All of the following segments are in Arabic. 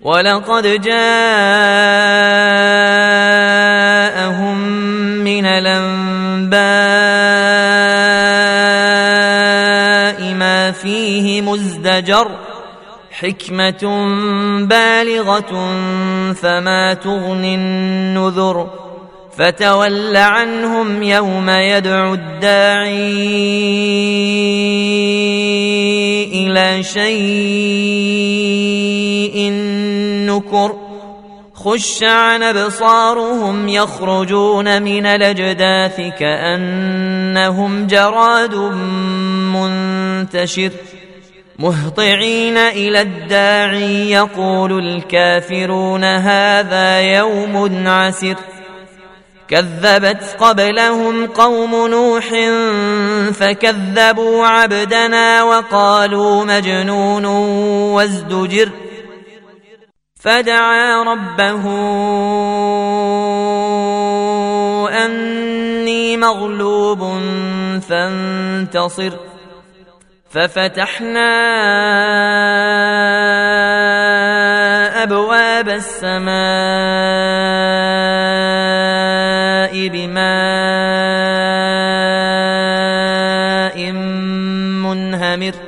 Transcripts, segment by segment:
ولقد جاءهم من الانباء ما فيه مزدجر حكمه بالغه فما تغني النذر فتول عنهم يوم يدعو الداعي إلى شيء نكر خش عن أبصارهم يخرجون من الأجداث كأنهم جراد منتشر مهطعين إلى الداعي يقول الكافرون هذا يوم عسر كذبت قبلهم قوم نوح فكذبوا عبدنا وقالوا مجنون وازدجر فدعا ربه أني مغلوب فانتصر. ففتحنا أبواب السماء بماء منهمر.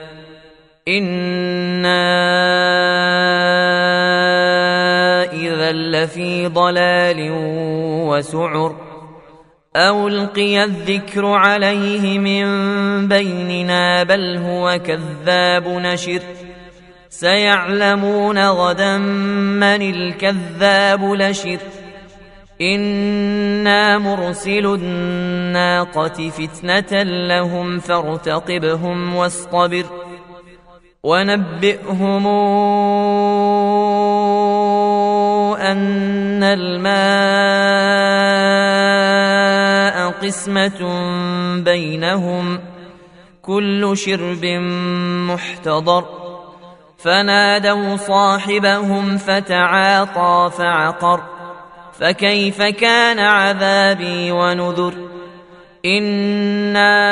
إنا إذا لفي ضلال وسعر أو ألقي الذكر عليه من بيننا بل هو كذاب نشر سيعلمون غدا من الكذاب لشر إنا مرسل الناقة فتنة لهم فارتقبهم واصطبر ونبئهم أن الماء قسمة بينهم كل شرب محتضر فنادوا صاحبهم فتعاطى فعقر فكيف كان عذابي ونذر أنا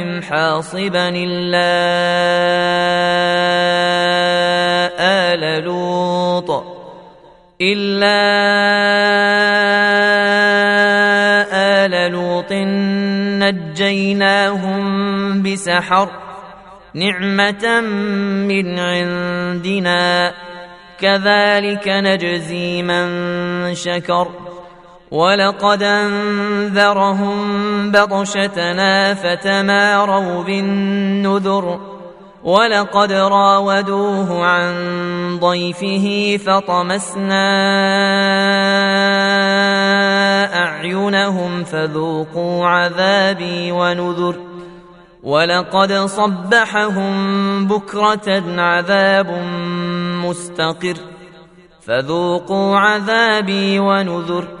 حاصبا إلا آل لوط إلا آل لوط نجيناهم بسحر نعمة من عندنا كذلك نجزي من شكر. ولقد أنذرهم بطشتنا فتماروا بالنذر ولقد راودوه عن ضيفه فطمسنا أعينهم فذوقوا عذابي ونذر ولقد صبحهم بكرة عذاب مستقر فذوقوا عذابي ونذر